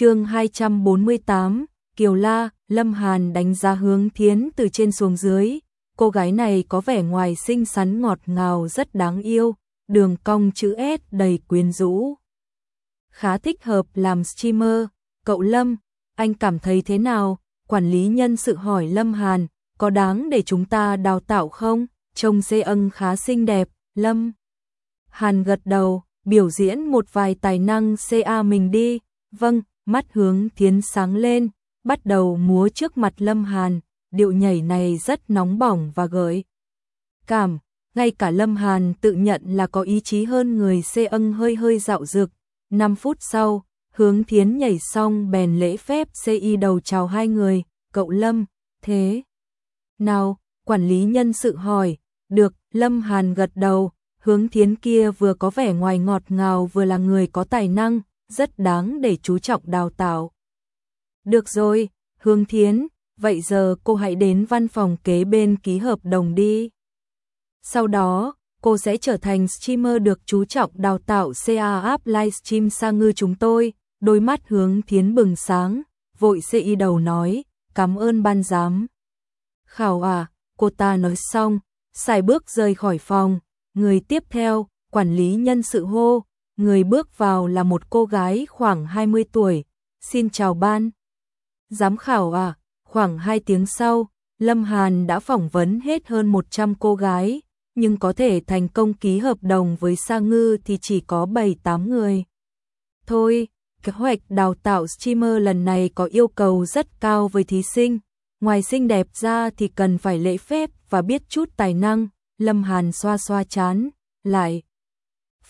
chương 248, Kiều La, Lâm Hàn đánh giá hướng thiến từ trên xuống dưới. Cô gái này có vẻ ngoài xinh xắn ngọt ngào rất đáng yêu, đường cong chữ S đầy quyến rũ. Khá thích hợp làm streamer, cậu Lâm, anh cảm thấy thế nào? Quản lý nhân sự hỏi Lâm Hàn, có đáng để chúng ta đào tạo không? Trông dê ân khá xinh đẹp, Lâm. Hàn gật đầu, biểu diễn một vài tài năng CA mình đi. Vâng, mắt hướng thiến sáng lên, bắt đầu múa trước mặt Lâm Hàn, điệu nhảy này rất nóng bỏng và gợi. Cảm, ngay cả Lâm Hàn tự nhận là có ý chí hơn người xê ân hơi hơi dạo dược. 5 phút sau, hướng thiến nhảy xong bèn lễ phép CI đầu chào hai người, cậu Lâm, thế. Nào, quản lý nhân sự hỏi, được, Lâm Hàn gật đầu, hướng thiến kia vừa có vẻ ngoài ngọt ngào vừa là người có tài năng, rất đáng để chú trọng đào tạo. Được rồi, Hương Thiến, vậy giờ cô hãy đến văn phòng kế bên ký hợp đồng đi. Sau đó, cô sẽ trở thành streamer được chú trọng đào tạo CA app livestream sang ngư chúng tôi. Đôi mắt hướng thiến bừng sáng, vội CI đầu nói, cảm ơn ban giám. Khảo à, cô ta nói xong, xài bước rời khỏi phòng, người tiếp theo, quản lý nhân sự hô, người bước vào là một cô gái khoảng 20 tuổi, xin chào ban. Giám khảo à, khoảng 2 tiếng sau, Lâm Hàn đã phỏng vấn hết hơn 100 cô gái, nhưng có thể thành công ký hợp đồng với Sa Ngư thì chỉ có 7-8 người. Thôi, kế hoạch đào tạo streamer lần này có yêu cầu rất cao với thí sinh, ngoài xinh đẹp ra thì cần phải lễ phép và biết chút tài năng, Lâm Hàn xoa xoa chán, lại.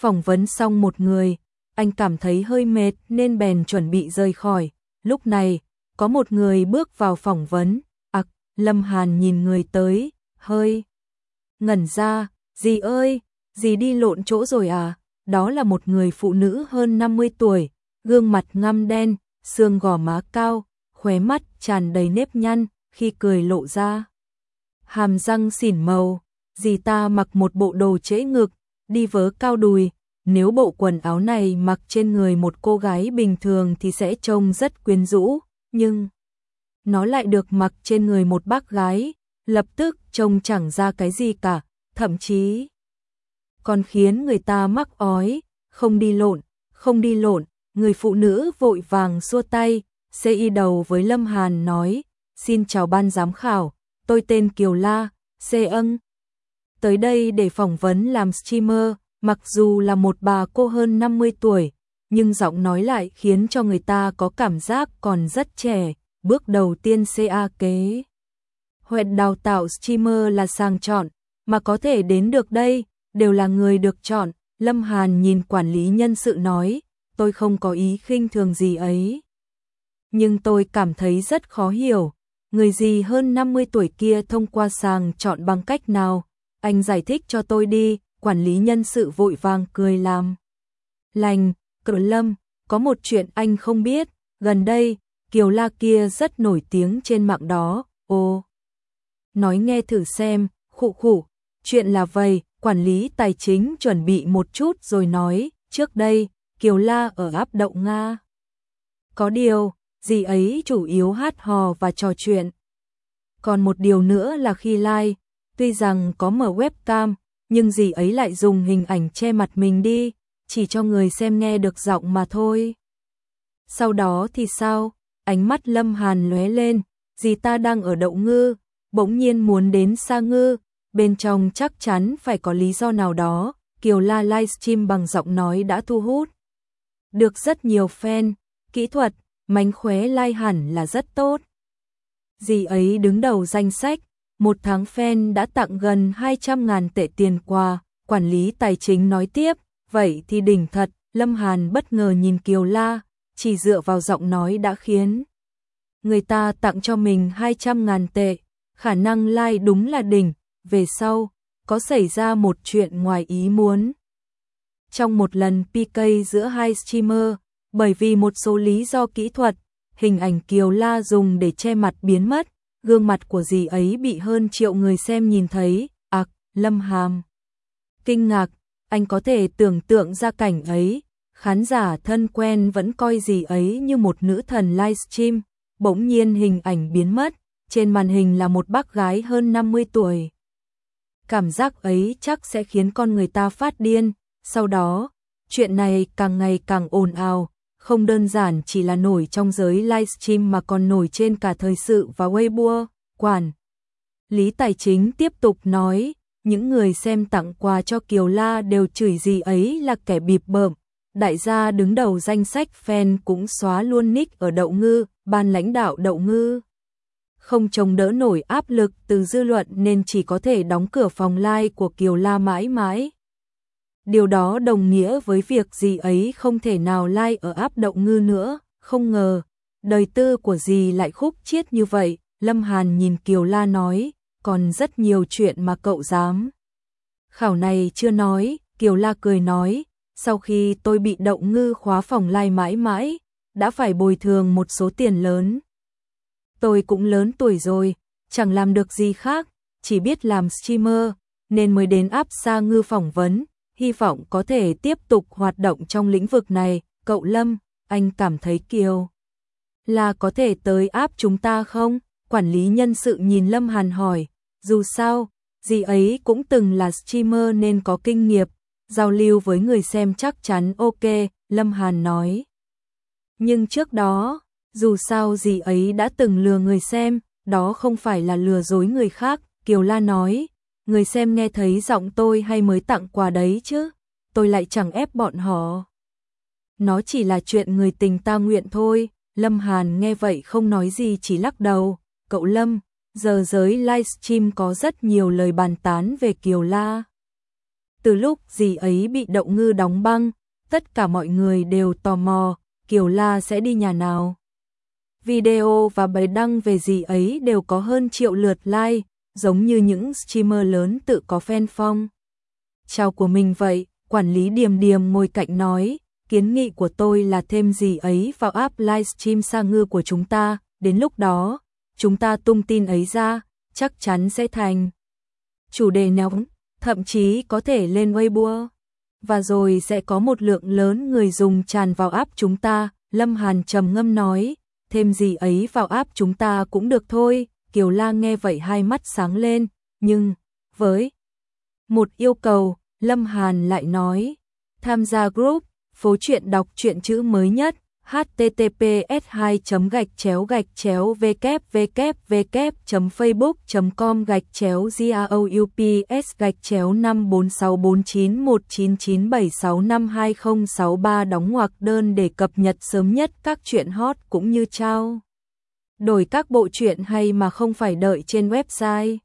Phỏng vấn xong một người, anh cảm thấy hơi mệt nên bèn chuẩn bị rời khỏi, lúc này, có một người bước vào phỏng vấn, ặc, Lâm Hàn nhìn người tới, hơi. Ngẩn ra, dì ơi, dì đi lộn chỗ rồi à, đó là một người phụ nữ hơn 50 tuổi, gương mặt ngăm đen, xương gò má cao, khóe mắt tràn đầy nếp nhăn, khi cười lộ ra. Hàm răng xỉn màu, dì ta mặc một bộ đồ trễ ngực, đi vớ cao đùi, nếu bộ quần áo này mặc trên người một cô gái bình thường thì sẽ trông rất quyến rũ, nhưng nó lại được mặc trên người một bác gái, lập tức trông chẳng ra cái gì cả, thậm chí còn khiến người ta mắc ói, không đi lộn, không đi lộn, người phụ nữ vội vàng xua tay, CI đầu với Lâm Hàn nói, xin chào ban giám khảo, tôi tên Kiều La, xê ân. Tới đây để phỏng vấn làm streamer, mặc dù là một bà cô hơn 50 tuổi, nhưng giọng nói lại khiến cho người ta có cảm giác còn rất trẻ, bước đầu tiên CA kế. Huyện đào tạo streamer là sang chọn, mà có thể đến được đây, đều là người được chọn, Lâm Hàn nhìn quản lý nhân sự nói, tôi không có ý khinh thường gì ấy. Nhưng tôi cảm thấy rất khó hiểu, người gì hơn 50 tuổi kia thông qua sàng chọn bằng cách nào, anh giải thích cho tôi đi, quản lý nhân sự vội vàng cười làm. Lành, cử lâm, có một chuyện anh không biết, gần đây, Kiều La kia rất nổi tiếng trên mạng đó, ô. Nói nghe thử xem, khụ khụ, chuyện là vậy, quản lý tài chính chuẩn bị một chút rồi nói, trước đây, Kiều La ở áp động Nga. Có điều, gì ấy chủ yếu hát hò và trò chuyện. Còn một điều nữa là khi live, tuy rằng có mở webcam, nhưng gì ấy lại dùng hình ảnh che mặt mình đi, chỉ cho người xem nghe được giọng mà thôi. Sau đó thì sao? Ánh mắt Lâm Hàn lóe lên, dì ta đang ở đậu ngư, bỗng nhiên muốn đến xa ngư, bên trong chắc chắn phải có lý do nào đó, Kiều La livestream bằng giọng nói đã thu hút. Được rất nhiều fan, kỹ thuật, mánh khóe lai hẳn là rất tốt. Dì ấy đứng đầu danh sách, một tháng fan đã tặng gần 200.000 tệ tiền quà, quản lý tài chính nói tiếp, vậy thì đỉnh thật, Lâm Hàn bất ngờ nhìn Kiều La, chỉ dựa vào giọng nói đã khiến người ta tặng cho mình 200.000 tệ, khả năng like đúng là đỉnh, về sau, có xảy ra một chuyện ngoài ý muốn. Trong một lần PK giữa hai streamer, bởi vì một số lý do kỹ thuật, hình ảnh Kiều La dùng để che mặt biến mất, gương mặt của dì ấy bị hơn triệu người xem nhìn thấy, ạc, lâm hàm. Kinh ngạc, anh có thể tưởng tượng ra cảnh ấy, khán giả thân quen vẫn coi gì ấy như một nữ thần livestream, bỗng nhiên hình ảnh biến mất, trên màn hình là một bác gái hơn 50 tuổi. Cảm giác ấy chắc sẽ khiến con người ta phát điên, sau đó, chuyện này càng ngày càng ồn ào, không đơn giản chỉ là nổi trong giới livestream mà còn nổi trên cả thời sự và Weibo, quản. Lý Tài Chính tiếp tục nói, những người xem tặng quà cho Kiều La đều chửi gì ấy là kẻ bịp bợm. Đại gia đứng đầu danh sách fan cũng xóa luôn nick ở đậu ngư, ban lãnh đạo đậu ngư. Không chống đỡ nổi áp lực từ dư luận nên chỉ có thể đóng cửa phòng live của Kiều La mãi mãi. Điều đó đồng nghĩa với việc gì ấy không thể nào like ở áp động ngư nữa, không ngờ, đời tư của gì lại khúc chiết như vậy, Lâm Hàn nhìn Kiều La nói, còn rất nhiều chuyện mà cậu dám. Khảo này chưa nói, Kiều La cười nói, sau khi tôi bị động ngư khóa phòng lai mãi mãi, đã phải bồi thường một số tiền lớn. Tôi cũng lớn tuổi rồi, chẳng làm được gì khác, chỉ biết làm streamer, nên mới đến áp xa ngư phỏng vấn, hy vọng có thể tiếp tục hoạt động trong lĩnh vực này. Cậu Lâm, anh cảm thấy Kiều là có thể tới áp chúng ta không? Quản lý nhân sự nhìn Lâm Hàn hỏi, dù sao, gì ấy cũng từng là streamer nên có kinh nghiệm, giao lưu với người xem chắc chắn ok, Lâm Hàn nói. Nhưng trước đó, dù sao gì ấy đã từng lừa người xem, đó không phải là lừa dối người khác, Kiều La nói, người xem nghe thấy giọng tôi hay mới tặng quà đấy chứ, tôi lại chẳng ép bọn họ. Nó chỉ là chuyện người tình ta nguyện thôi, Lâm Hàn nghe vậy không nói gì chỉ lắc đầu, cậu Lâm, giờ giới livestream có rất nhiều lời bàn tán về Kiều La. Từ lúc gì ấy bị động ngư đóng băng, tất cả mọi người đều tò mò, Kiều La sẽ đi nhà nào. Video và bài đăng về gì ấy đều có hơn triệu lượt like, giống như những streamer lớn tự có fan phong. Chào của mình vậy, quản lý điềm điềm ngồi cạnh nói, kiến nghị của tôi là thêm gì ấy vào app livestream sa ngư của chúng ta, đến lúc đó, chúng ta tung tin ấy ra, chắc chắn sẽ thành chủ đề nóng, thậm chí có thể lên Weibo. Và rồi sẽ có một lượng lớn người dùng tràn vào app chúng ta, Lâm Hàn trầm ngâm nói, thêm gì ấy vào app chúng ta cũng được thôi, Kiều La nghe vậy hai mắt sáng lên, nhưng, với một yêu cầu, Lâm Hàn lại nói, tham gia group, phố chuyện đọc truyện chữ mới nhất, https 2 gạch chéo gạch chéo www facebook com gạch chéo groups gạch chéo 546491997652063 đóng ngoặc đơn để cập nhật sớm nhất các chuyện hot cũng như trao đổi các bộ truyện hay mà không phải đợi trên website.